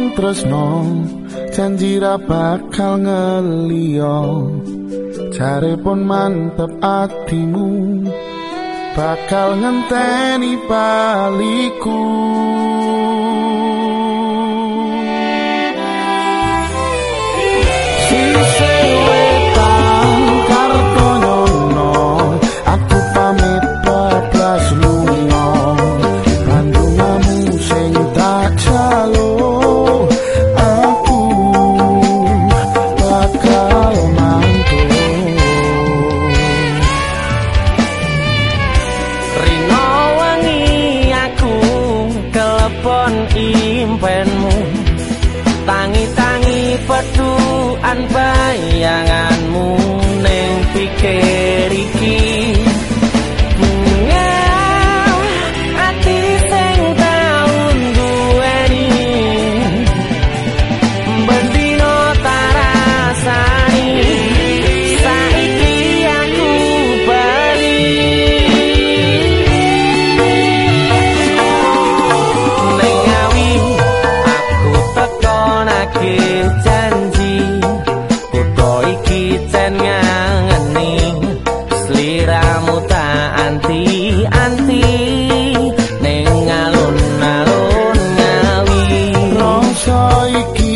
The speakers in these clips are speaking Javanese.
ngomong tresno janji ra bakal ngeliyo jare pun mantep atimu bakal ngenteni baliku impenmu tangi-tangi mantep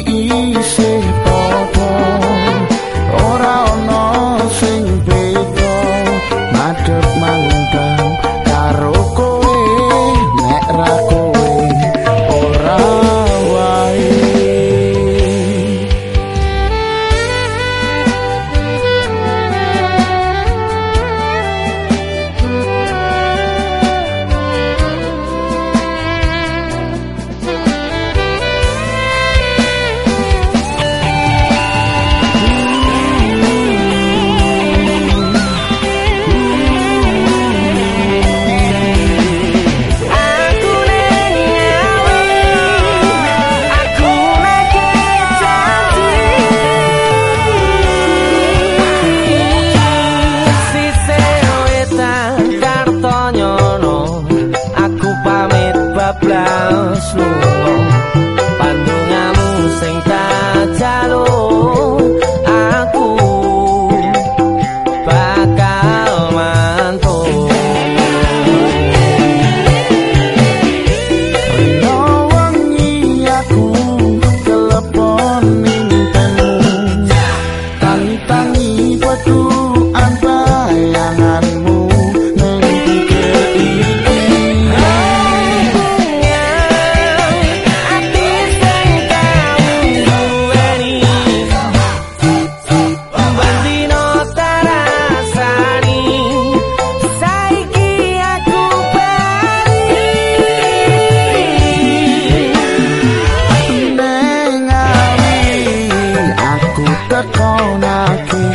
mantep karo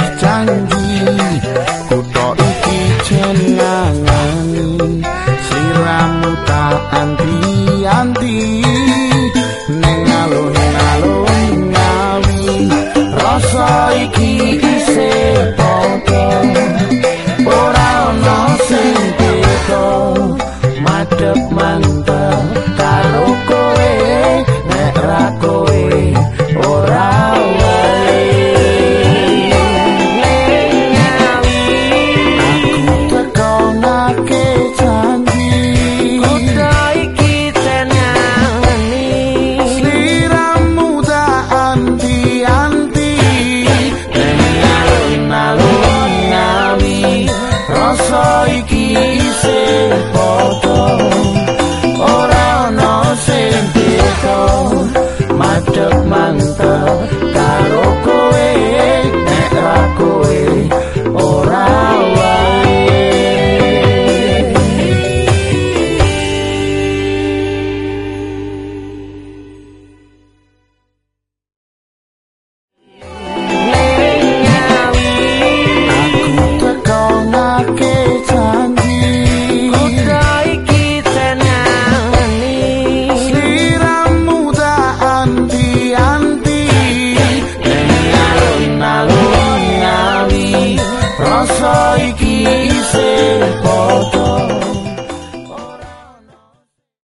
sing